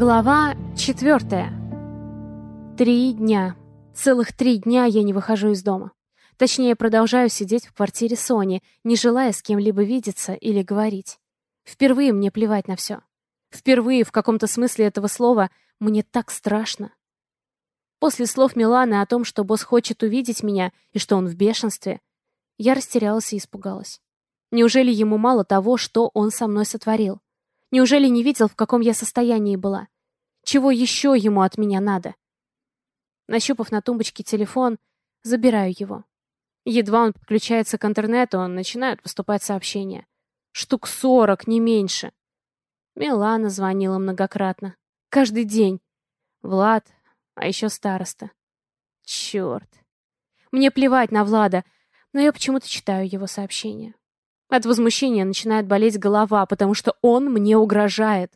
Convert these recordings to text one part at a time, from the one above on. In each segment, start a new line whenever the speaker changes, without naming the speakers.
Глава четвертая. Три дня. Целых три дня я не выхожу из дома. Точнее, продолжаю сидеть в квартире Сони, не желая с кем-либо видеться или говорить. Впервые мне плевать на все. Впервые в каком-то смысле этого слова мне так страшно. После слов Миланы о том, что босс хочет увидеть меня и что он в бешенстве, я растерялась и испугалась. Неужели ему мало того, что он со мной сотворил? Неужели не видел, в каком я состоянии была? Чего еще ему от меня надо? Нащупав на тумбочке телефон, забираю его. Едва он подключается к интернету, начинают поступать сообщения. Штук сорок, не меньше. Милана звонила многократно. Каждый день. Влад, а еще староста. Черт. Мне плевать на Влада, но я почему-то читаю его сообщения. От возмущения начинает болеть голова, потому что он мне угрожает.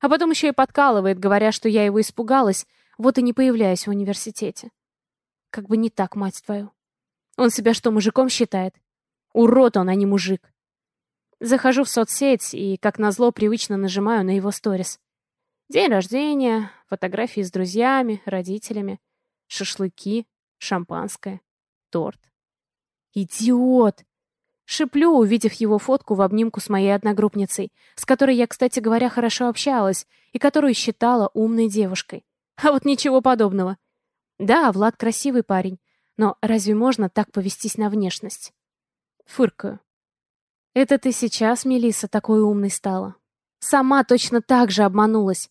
А потом еще и подкалывает, говоря, что я его испугалась, вот и не появляюсь в университете. Как бы не так, мать твою. Он себя что, мужиком считает? Урод он, а не мужик. Захожу в соцсеть и, как назло, привычно нажимаю на его сторис. День рождения, фотографии с друзьями, родителями, шашлыки, шампанское, торт. Идиот! Шиплю, увидев его фотку в обнимку с моей одногруппницей, с которой я, кстати говоря, хорошо общалась и которую считала умной девушкой. А вот ничего подобного. Да, Влад красивый парень, но разве можно так повестись на внешность? Фыркаю. Это ты сейчас, Мелиса, такой умной стала. Сама точно так же обманулась.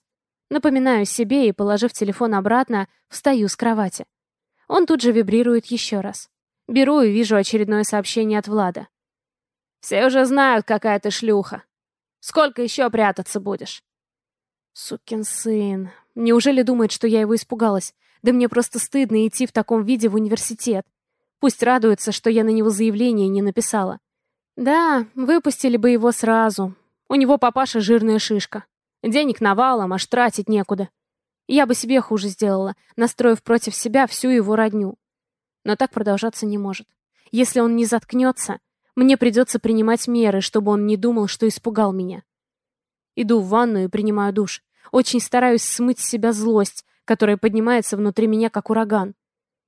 Напоминаю себе и, положив телефон обратно, встаю с кровати. Он тут же вибрирует еще раз. Беру и вижу очередное сообщение от Влада. Все уже знают, какая ты шлюха. Сколько еще прятаться будешь?» Сукин сын. Неужели думает, что я его испугалась? Да мне просто стыдно идти в таком виде в университет. Пусть радуется, что я на него заявление не написала. Да, выпустили бы его сразу. У него папаша жирная шишка. Денег навалом, аж тратить некуда. Я бы себе хуже сделала, настроив против себя всю его родню. Но так продолжаться не может. Если он не заткнется, мне придется принимать меры, чтобы он не думал, что испугал меня. Иду в ванную и принимаю душ. Очень стараюсь смыть с себя злость, которая поднимается внутри меня, как ураган.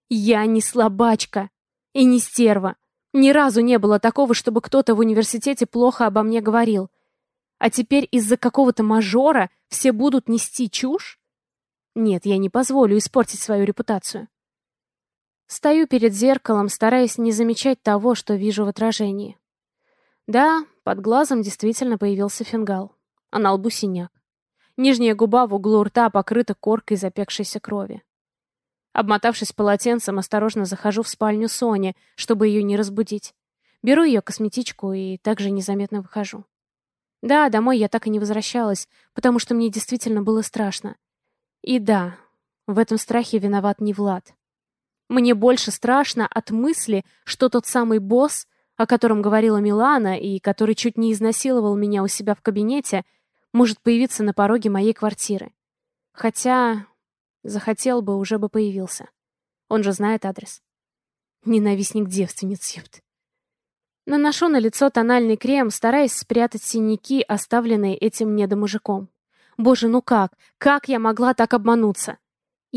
Я не слабачка и не стерва. Ни разу не было такого, чтобы кто-то в университете плохо обо мне говорил. А теперь из-за какого-то мажора все будут нести чушь? Нет, я не позволю испортить свою репутацию. Стою перед зеркалом, стараясь не замечать того, что вижу в отражении. Да, под глазом действительно появился фингал, а на лбу синяк. Нижняя губа в углу рта покрыта коркой запекшейся крови. Обмотавшись полотенцем, осторожно захожу в спальню Сони, чтобы ее не разбудить. Беру ее косметичку и также незаметно выхожу. Да, домой я так и не возвращалась, потому что мне действительно было страшно. И да, в этом страхе виноват не Влад. Мне больше страшно от мысли, что тот самый босс, о котором говорила Милана и который чуть не изнасиловал меня у себя в кабинете, может появиться на пороге моей квартиры. Хотя захотел бы, уже бы появился. Он же знает адрес. Ненавистник девственниц, ёпт. Наношу на лицо тональный крем, стараясь спрятать синяки, оставленные этим недомужиком. Боже, ну как? Как я могла так обмануться?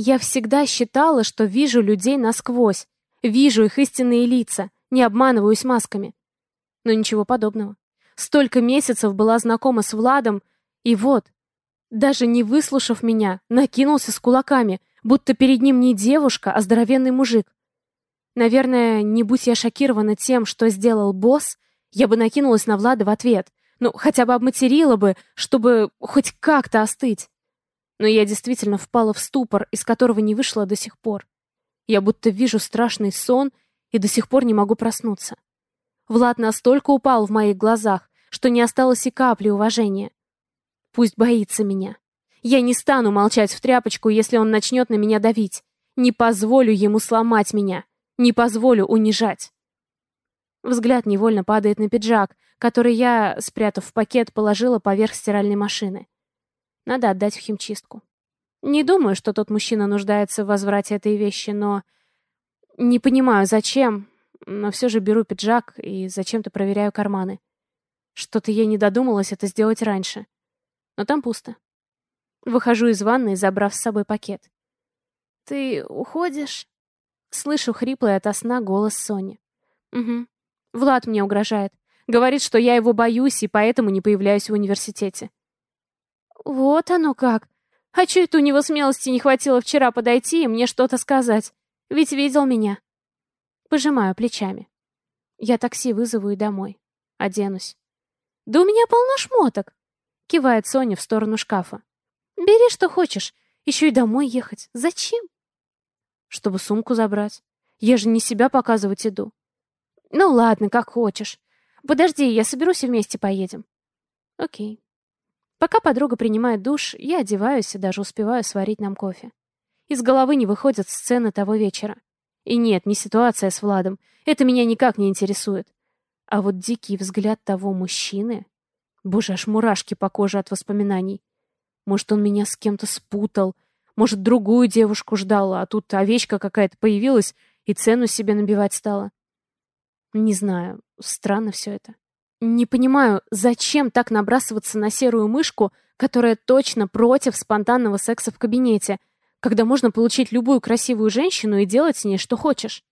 Я всегда считала, что вижу людей насквозь, вижу их истинные лица, не обманываюсь масками. Но ничего подобного. Столько месяцев была знакома с Владом, и вот, даже не выслушав меня, накинулся с кулаками, будто перед ним не девушка, а здоровенный мужик. Наверное, не будь я шокирована тем, что сделал босс, я бы накинулась на Влада в ответ. Ну, хотя бы обматерила бы, чтобы хоть как-то остыть. Но я действительно впала в ступор, из которого не вышла до сих пор. Я будто вижу страшный сон и до сих пор не могу проснуться. Влад настолько упал в моих глазах, что не осталось и капли уважения. Пусть боится меня. Я не стану молчать в тряпочку, если он начнет на меня давить. Не позволю ему сломать меня. Не позволю унижать. Взгляд невольно падает на пиджак, который я, спрятав в пакет, положила поверх стиральной машины. Надо отдать в химчистку. Не думаю, что тот мужчина нуждается в возврате этой вещи, но... Не понимаю, зачем, но все же беру пиджак и зачем-то проверяю карманы. Что-то я не додумалась это сделать раньше. Но там пусто. Выхожу из ванной, забрав с собой пакет. «Ты уходишь?» Слышу хриплый ото сна голос Сони. «Угу. Влад мне угрожает. Говорит, что я его боюсь и поэтому не появляюсь в университете». «Вот оно как. А чё это у него смелости не хватило вчера подойти и мне что-то сказать? Ведь видел меня». Пожимаю плечами. Я такси вызову и домой. Оденусь. «Да у меня полно шмоток!» Кивает Соня в сторону шкафа. «Бери, что хочешь. Еще и домой ехать. Зачем?» «Чтобы сумку забрать. Я же не себя показывать иду». «Ну ладно, как хочешь. Подожди, я соберусь и вместе поедем». «Окей». Пока подруга принимает душ, я одеваюсь и даже успеваю сварить нам кофе. Из головы не выходят сцены того вечера. И нет, не ситуация с Владом. Это меня никак не интересует. А вот дикий взгляд того мужчины... Боже, аж мурашки по коже от воспоминаний. Может, он меня с кем-то спутал. Может, другую девушку ждал, а тут овечка какая-то появилась и цену себе набивать стала. Не знаю, странно все это. Не понимаю, зачем так набрасываться на серую мышку, которая точно против спонтанного секса в кабинете, когда можно получить любую красивую женщину и делать с ней что хочешь.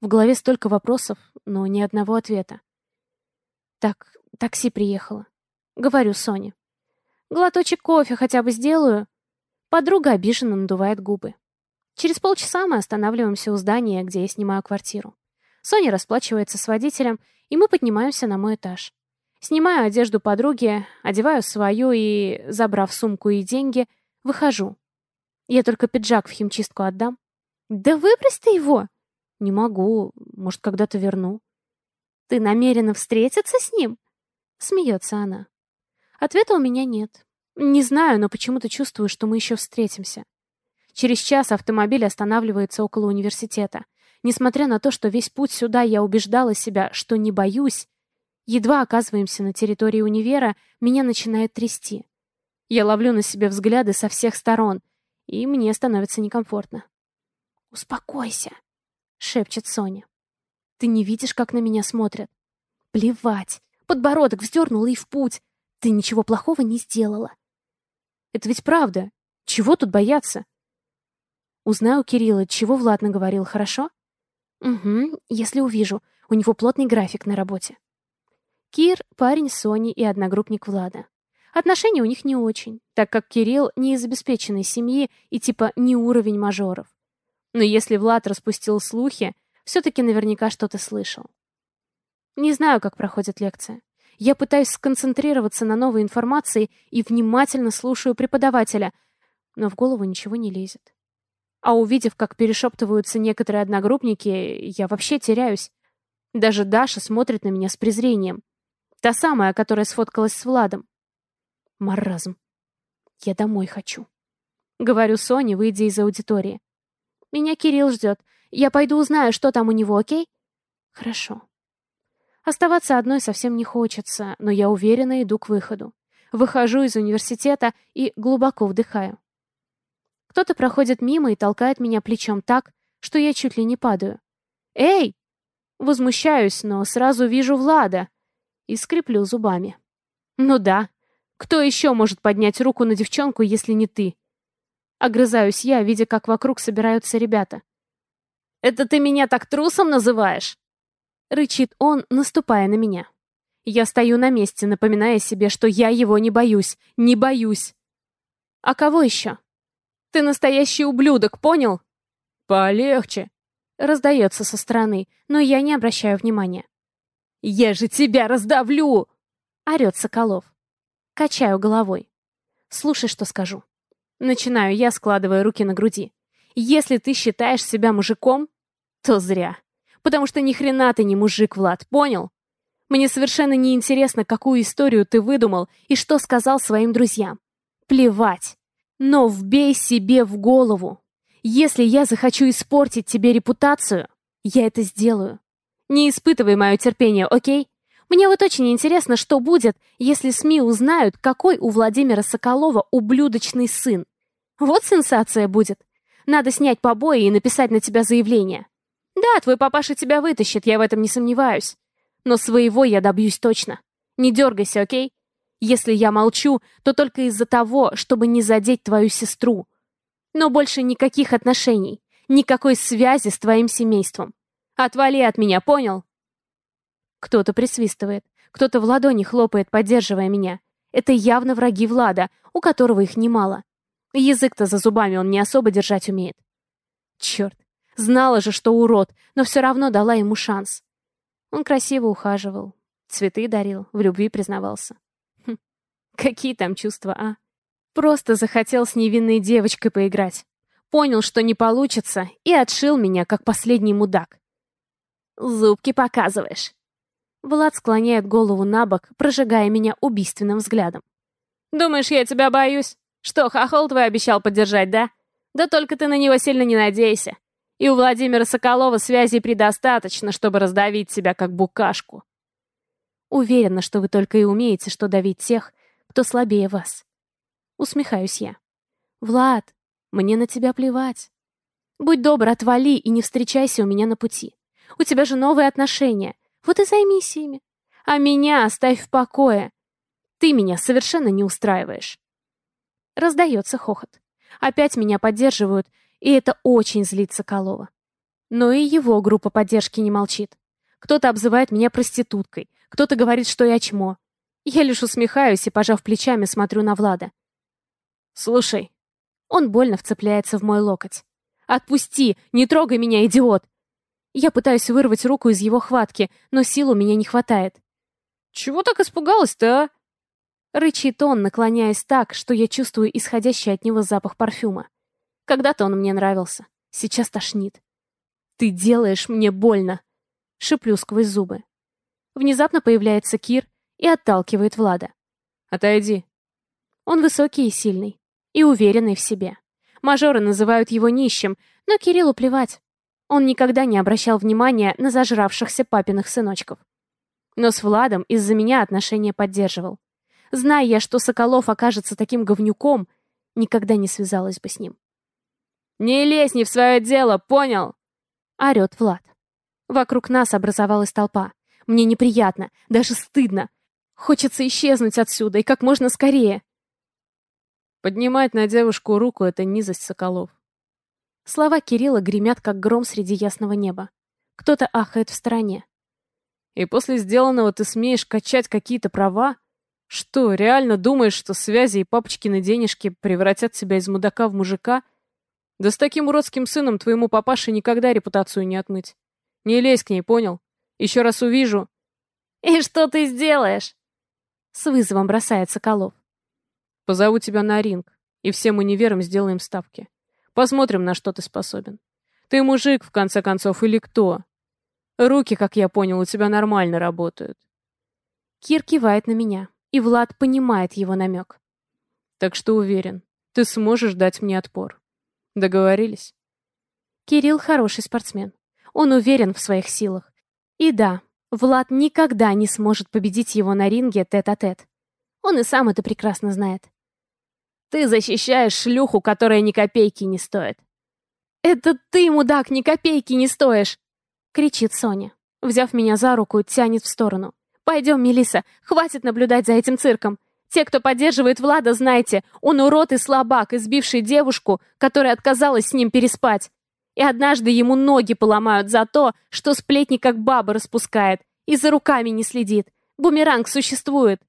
В голове столько вопросов, но ни одного ответа. Так, такси приехало. Говорю Соне. Глоточек кофе хотя бы сделаю. Подруга обиженно надувает губы. Через полчаса мы останавливаемся у здания, где я снимаю квартиру. Соня расплачивается с водителем, и мы поднимаемся на мой этаж. Снимаю одежду подруги, одеваю свою и, забрав сумку и деньги, выхожу. Я только пиджак в химчистку отдам. Да выбрось ты его! Не могу, может, когда-то верну. Ты намерена встретиться с ним? Смеется она. Ответа у меня нет. Не знаю, но почему-то чувствую, что мы еще встретимся. Через час автомобиль останавливается около университета. Несмотря на то, что весь путь сюда я убеждала себя, что не боюсь, едва оказываемся на территории универа, меня начинает трясти. Я ловлю на себе взгляды со всех сторон, и мне становится некомфортно. «Успокойся», — шепчет Соня. «Ты не видишь, как на меня смотрят?» «Плевать! Подбородок вздернула и в путь. Ты ничего плохого не сделала». «Это ведь правда. Чего тут бояться?» «Узнаю Кирилла, чего Влад наговорил, хорошо?» «Угу, если увижу. У него плотный график на работе». Кир — парень Сони и одногруппник Влада. Отношения у них не очень, так как Кирилл не из обеспеченной семьи и типа не уровень мажоров. Но если Влад распустил слухи, все-таки наверняка что-то слышал. Не знаю, как проходит лекция. Я пытаюсь сконцентрироваться на новой информации и внимательно слушаю преподавателя, но в голову ничего не лезет. А увидев, как перешептываются некоторые одногруппники, я вообще теряюсь. Даже Даша смотрит на меня с презрением. Та самая, которая сфоткалась с Владом. Маразм. Я домой хочу. Говорю Соне, выйдя из аудитории. Меня Кирилл ждет. Я пойду узнаю, что там у него, окей? Хорошо. Оставаться одной совсем не хочется, но я уверенно иду к выходу. Выхожу из университета и глубоко вдыхаю. Кто-то проходит мимо и толкает меня плечом так, что я чуть ли не падаю. «Эй!» Возмущаюсь, но сразу вижу Влада и скреплю зубами. «Ну да, кто еще может поднять руку на девчонку, если не ты? Огрызаюсь я, видя, как вокруг собираются ребята. «Это ты меня так трусом называешь?» Рычит он, наступая на меня. Я стою на месте, напоминая себе, что я его не боюсь, не боюсь. «А кого еще?» «Ты настоящий ублюдок, понял?» «Полегче», — раздается со стороны, но я не обращаю внимания. «Я же тебя раздавлю!» — орет Соколов. Качаю головой. Слушай, что скажу. Начинаю я, складывая руки на груди. Если ты считаешь себя мужиком, то зря. Потому что ни хрена ты не мужик, Влад, понял? Мне совершенно не интересно, какую историю ты выдумал и что сказал своим друзьям. Плевать. Но вбей себе в голову. Если я захочу испортить тебе репутацию, я это сделаю. Не испытывай мое терпение, окей? Мне вот очень интересно, что будет, если СМИ узнают, какой у Владимира Соколова ублюдочный сын. Вот сенсация будет. Надо снять побои и написать на тебя заявление. Да, твой папаша тебя вытащит, я в этом не сомневаюсь. Но своего я добьюсь точно. Не дергайся, окей? Если я молчу, то только из-за того, чтобы не задеть твою сестру. Но больше никаких отношений, никакой связи с твоим семейством. Отвали от меня, понял? Кто-то присвистывает, кто-то в ладони хлопает, поддерживая меня. Это явно враги Влада, у которого их немало. Язык-то за зубами он не особо держать умеет. Черт, знала же, что урод, но все равно дала ему шанс. Он красиво ухаживал, цветы дарил, в любви признавался. Какие там чувства, а? Просто захотел с невинной девочкой поиграть. Понял, что не получится, и отшил меня, как последний мудак. «Зубки показываешь». Влад склоняет голову на бок, прожигая меня убийственным взглядом. «Думаешь, я тебя боюсь? Что, хохол твой обещал поддержать, да? Да только ты на него сильно не надейся. И у Владимира Соколова связей предостаточно, чтобы раздавить себя как букашку. Уверена, что вы только и умеете, что давить тех, кто слабее вас. Усмехаюсь я. Влад, мне на тебя плевать. Будь добр, отвали и не встречайся у меня на пути. У тебя же новые отношения. Вот и займись ими. А меня оставь в покое. Ты меня совершенно не устраиваешь. Раздается хохот. Опять меня поддерживают, и это очень злит Соколова. Но и его группа поддержки не молчит. Кто-то обзывает меня проституткой, кто-то говорит, что я чмо. Я лишь усмехаюсь и, пожав плечами, смотрю на Влада. «Слушай». Он больно вцепляется в мой локоть. «Отпусти! Не трогай меня, идиот!» Я пытаюсь вырвать руку из его хватки, но сил у меня не хватает. «Чего так испугалась-то, а?» Рычит он, наклоняясь так, что я чувствую исходящий от него запах парфюма. Когда-то он мне нравился. Сейчас тошнит. «Ты делаешь мне больно!» Шиплю сквозь зубы. Внезапно появляется Кир и отталкивает Влада. «Отойди». Он высокий и сильный. И уверенный в себе. Мажоры называют его нищим, но Кириллу плевать. Он никогда не обращал внимания на зажравшихся папиных сыночков. Но с Владом из-за меня отношения поддерживал. Зная я, что Соколов окажется таким говнюком, никогда не связалась бы с ним. «Не лезь не в свое дело, понял?» — орёт Влад. Вокруг нас образовалась толпа. Мне неприятно, даже стыдно. Хочется исчезнуть отсюда и как можно скорее. Поднимать на девушку руку — это низость Соколов. Слова Кирилла гремят, как гром среди ясного неба. Кто-то ахает в стороне. И после сделанного ты смеешь качать какие-то права? Что, реально думаешь, что связи и папочкины денежки превратят тебя из мудака в мужика? Да с таким уродским сыном твоему папаше никогда репутацию не отмыть. Не лезь к ней, понял? Еще раз увижу. И что ты сделаешь? С вызовом бросает Соколов. Позову тебя на ринг, и всем универам сделаем ставки. Посмотрим, на что ты способен. Ты мужик, в конце концов, или кто? Руки, как я понял, у тебя нормально работают. Кир кивает на меня и Влад понимает его намек. Так что уверен, ты сможешь дать мне отпор. Договорились? Кирилл хороший спортсмен. Он уверен в своих силах. И да, Влад никогда не сможет победить его на ринге тет-а-тет. -тет. Он и сам это прекрасно знает. Ты защищаешь шлюху, которая ни копейки не стоит. «Это ты, мудак, ни копейки не стоишь!» — кричит Соня. Взяв меня за руку, тянет в сторону. Пойдем, Мелиса, хватит наблюдать за этим цирком. Те, кто поддерживает Влада, знайте, он урод и слабак, избивший девушку, которая отказалась с ним переспать. И однажды ему ноги поломают за то, что сплетни как баба распускает и за руками не следит. Бумеранг существует.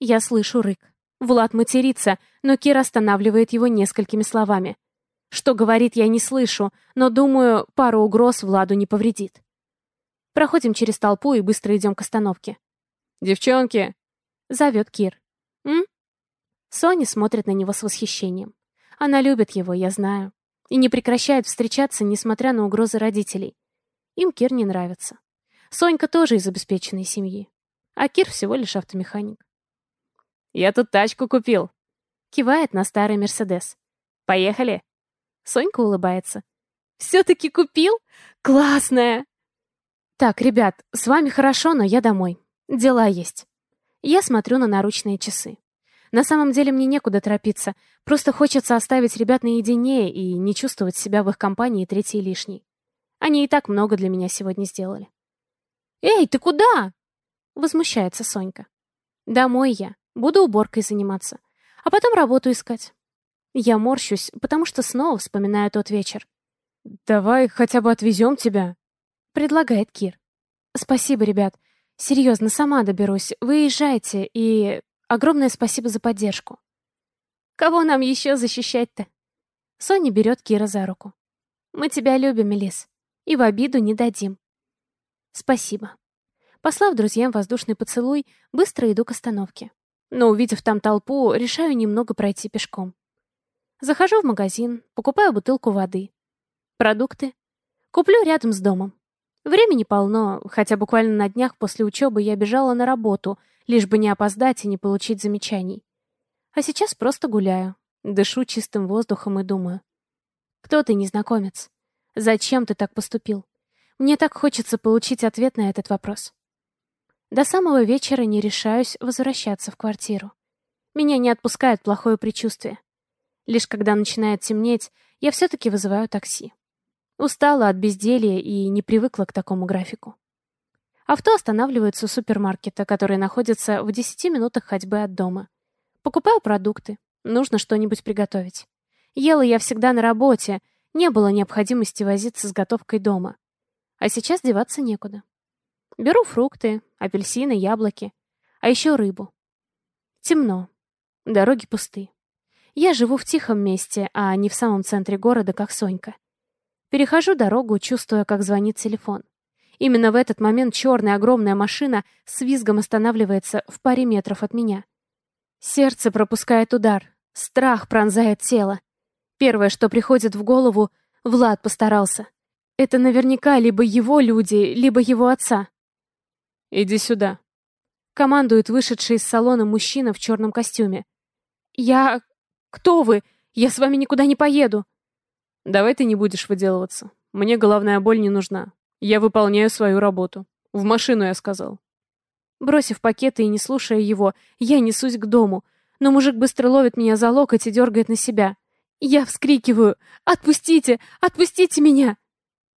Я слышу рык. Влад матерится, но Кир останавливает его несколькими словами. Что говорит, я не слышу, но, думаю, пару угроз Владу не повредит. Проходим через толпу и быстро идем к остановке. «Девчонки!» — зовет Кир. «М?» Соня смотрит на него с восхищением. Она любит его, я знаю. И не прекращает встречаться, несмотря на угрозы родителей. Им Кир не нравится. Сонька тоже из обеспеченной семьи. А Кир всего лишь автомеханик. «Я тут тачку купил!» Кивает на старый Мерседес. «Поехали!» Сонька улыбается. «Все-таки купил? Классная!» «Так, ребят, с вами хорошо, но я домой. Дела есть». Я смотрю на наручные часы. На самом деле мне некуда торопиться. Просто хочется оставить ребят наедине и не чувствовать себя в их компании третьей лишней. Они и так много для меня сегодня сделали. «Эй, ты куда?» — возмущается Сонька. Домой я. Буду уборкой заниматься. А потом работу искать. Я морщусь, потому что снова вспоминаю тот вечер.
«Давай хотя бы отвезем тебя», —
предлагает Кир. «Спасибо, ребят. Серьезно, сама доберусь. Вы езжайте, и огромное спасибо за поддержку». «Кого нам еще защищать-то?» Соня берет Кира за руку. «Мы тебя любим, Элис, и в обиду не дадим». «Спасибо». Послав друзьям воздушный поцелуй, быстро иду к остановке. Но, увидев там толпу, решаю немного пройти пешком. Захожу в магазин, покупаю бутылку воды. Продукты. Куплю рядом с домом. Времени полно, хотя буквально на днях после учебы я бежала на работу, лишь бы не опоздать и не получить замечаний. А сейчас просто гуляю, дышу чистым воздухом и думаю. Кто ты, незнакомец? Зачем ты так поступил? Мне так хочется получить ответ на этот вопрос. До самого вечера не решаюсь возвращаться в квартиру. Меня не отпускает плохое предчувствие. Лишь когда начинает темнеть, я все-таки вызываю такси. Устала от безделья и не привыкла к такому графику. Авто останавливается у супермаркета, который находится в 10 минутах ходьбы от дома. Покупаю продукты. Нужно что-нибудь приготовить. Ела я всегда на работе, не было необходимости возиться с готовкой дома. А сейчас деваться некуда. Беру фрукты, апельсины, яблоки, а еще рыбу. Темно. Дороги пусты. Я живу в тихом месте, а не в самом центре города, как Сонька. Перехожу дорогу, чувствуя, как звонит телефон. Именно в этот момент черная огромная машина с визгом останавливается в паре метров от меня. Сердце пропускает удар, страх пронзает тело. Первое, что приходит в голову, Влад постарался. Это наверняка либо его люди, либо его отца.
«Иди сюда», —
командует вышедший из салона мужчина в черном костюме. «Я... кто вы? Я с вами никуда не поеду».
«Давай ты не будешь выделываться. Мне головная боль не нужна. Я выполняю свою работу. В машину, я сказал».
Бросив пакеты и не слушая его, я несусь к дому, но мужик быстро ловит меня за локоть и дергает на себя. Я вскрикиваю «Отпустите! Отпустите меня!»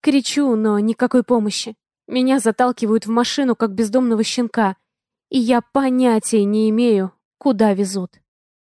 Кричу, но никакой помощи. Меня заталкивают в машину, как бездомного щенка, и я понятия не имею, куда везут.